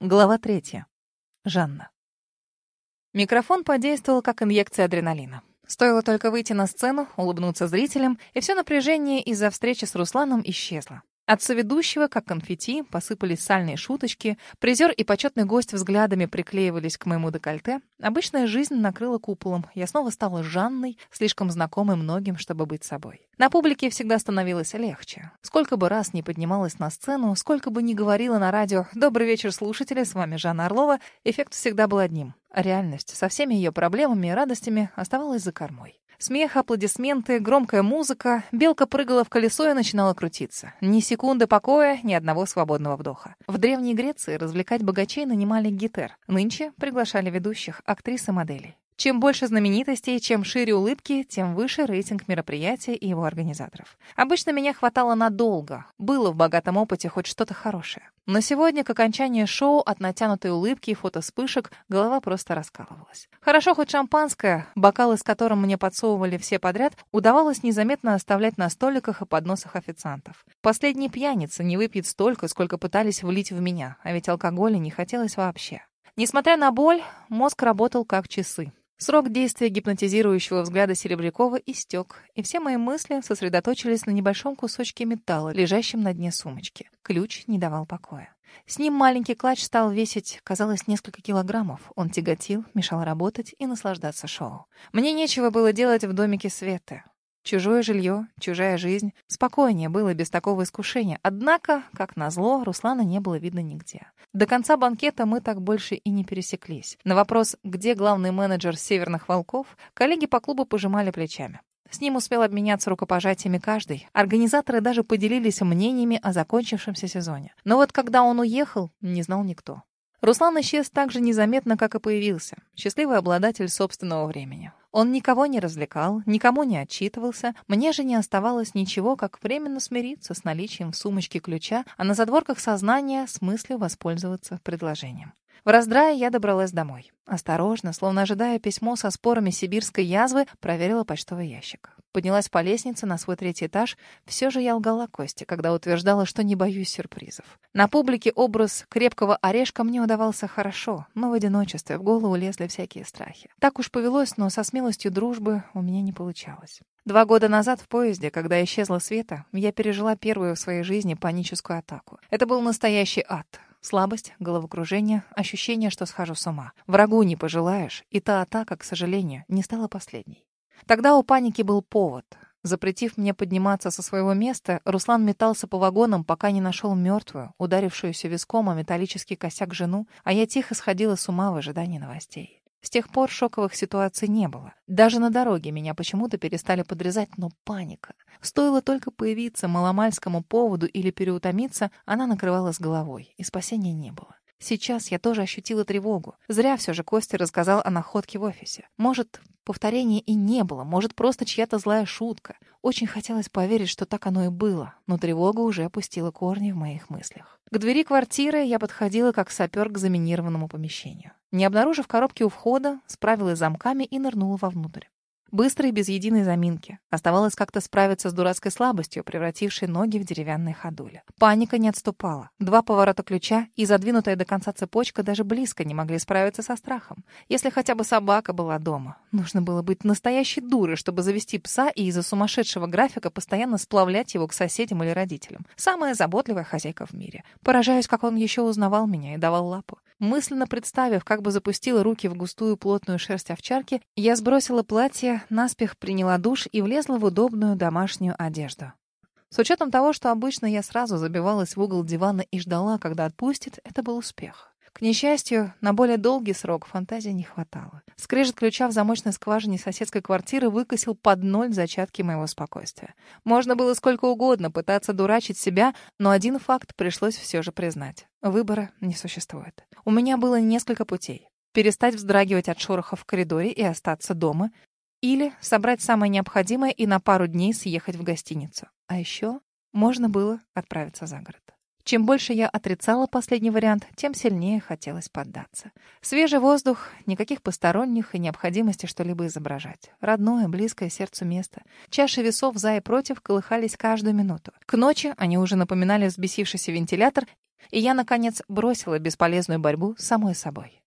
Глава третья. Жанна. Микрофон подействовал как инъекция адреналина. Стоило только выйти на сцену, улыбнуться зрителям, и все напряжение из-за встречи с Русланом исчезло. От соведущего, как конфетти, посыпались сальные шуточки, призер и почетный гость взглядами приклеивались к моему декольте. Обычная жизнь накрыла куполом. Я снова стала Жанной, слишком знакомой многим, чтобы быть собой. На публике всегда становилось легче. Сколько бы раз ни поднималась на сцену, сколько бы ни говорила на радио «Добрый вечер, слушатели, с вами Жанна Орлова», эффект всегда был одним. Реальность со всеми ее проблемами и радостями оставалась за кормой. Смех, аплодисменты, громкая музыка. Белка прыгала в колесо и начинала крутиться. Ни секунды покоя, ни одного свободного вдоха. В Древней Греции развлекать богачей нанимали гитер. Нынче приглашали ведущих, актрис и моделей. Чем больше знаменитостей, чем шире улыбки, тем выше рейтинг мероприятия и его организаторов. Обычно меня хватало надолго. Было в богатом опыте хоть что-то хорошее. Но сегодня, к окончанию шоу, от натянутой улыбки и фотоспышек, голова просто раскалывалась. Хорошо хоть шампанское, бокалы с которым мне подсовывали все подряд, удавалось незаметно оставлять на столиках и подносах официантов. Последний пьяница не выпьет столько, сколько пытались влить в меня, а ведь алкоголя не хотелось вообще. Несмотря на боль, мозг работал как часы. Срок действия гипнотизирующего взгляда Серебрякова истек, и все мои мысли сосредоточились на небольшом кусочке металла, лежащем на дне сумочки. Ключ не давал покоя. С ним маленький клатч стал весить, казалось, несколько килограммов. Он тяготил, мешал работать и наслаждаться шоу. Мне нечего было делать в домике Светы. Чужое жилье, чужая жизнь. Спокойнее было без такого искушения. Однако, как назло, Руслана не было видно нигде. До конца банкета мы так больше и не пересеклись. На вопрос, где главный менеджер «Северных волков», коллеги по клубу пожимали плечами. С ним успел обменяться рукопожатиями каждый. Организаторы даже поделились мнениями о закончившемся сезоне. Но вот когда он уехал, не знал никто. Руслан исчез так же незаметно, как и появился. Счастливый обладатель собственного времени. Он никого не развлекал, никому не отчитывался. Мне же не оставалось ничего, как временно смириться с наличием в сумочке ключа, а на задворках сознания с мыслью воспользоваться предложением. В раздрае я добралась домой. Осторожно, словно ожидая письмо со спорами сибирской язвы, проверила почтовый ящик. Поднялась по лестнице на свой третий этаж. Все же я лгала Косте, когда утверждала, что не боюсь сюрпризов. На публике образ крепкого орешка мне удавался хорошо, но в одиночестве в голову лезли всякие страхи. Так уж повелось, но со смелостью дружбы у меня не получалось. Два года назад в поезде, когда исчезла Света, я пережила первую в своей жизни паническую атаку. Это был настоящий ад. Слабость, головокружение, ощущение, что схожу с ума. Врагу не пожелаешь, и та атака, к сожалению, не стала последней. Тогда у паники был повод. Запретив мне подниматься со своего места, Руслан метался по вагонам, пока не нашел мертвую, ударившуюся виском о металлический косяк жену, а я тихо сходила с ума в ожидании новостей. С тех пор шоковых ситуаций не было. Даже на дороге меня почему-то перестали подрезать, но паника. Стоило только появиться маломальскому поводу или переутомиться, она накрывала с головой, и спасения не было. Сейчас я тоже ощутила тревогу. Зря все же Костя рассказал о находке в офисе. Может, повторения и не было, может, просто чья-то злая шутка. Очень хотелось поверить, что так оно и было, но тревога уже опустила корни в моих мыслях. К двери квартиры я подходила как сапер к заминированному помещению. Не обнаружив коробки у входа, справилась замками и нырнула вовнутрь. Быстро и без единой заминки. Оставалось как-то справиться с дурацкой слабостью, превратившей ноги в деревянные ходули. Паника не отступала. Два поворота ключа и задвинутая до конца цепочка даже близко не могли справиться со страхом. Если хотя бы собака была дома. Нужно было быть настоящей дурой, чтобы завести пса и из-за сумасшедшего графика постоянно сплавлять его к соседям или родителям. Самая заботливая хозяйка в мире. Поражаюсь, как он еще узнавал меня и давал лапу. Мысленно представив, как бы запустила руки в густую плотную шерсть овчарки, я сбросила платье, наспех приняла душ и влезла в удобную домашнюю одежду. С учетом того, что обычно я сразу забивалась в угол дивана и ждала, когда отпустит, это был успех. К несчастью, на более долгий срок фантазии не хватало. Скрежет ключа в замочной скважине соседской квартиры выкосил под ноль зачатки моего спокойствия. Можно было сколько угодно пытаться дурачить себя, но один факт пришлось все же признать. Выбора не существует. У меня было несколько путей. Перестать вздрагивать от шорохов в коридоре и остаться дома. Или собрать самое необходимое и на пару дней съехать в гостиницу. А еще можно было отправиться за город. Чем больше я отрицала последний вариант, тем сильнее хотелось поддаться. Свежий воздух, никаких посторонних и необходимости что-либо изображать. Родное, близкое сердцу место. Чаши весов за и против колыхались каждую минуту. К ночи они уже напоминали взбесившийся вентилятор, И я, наконец, бросила бесполезную борьбу с самой собой.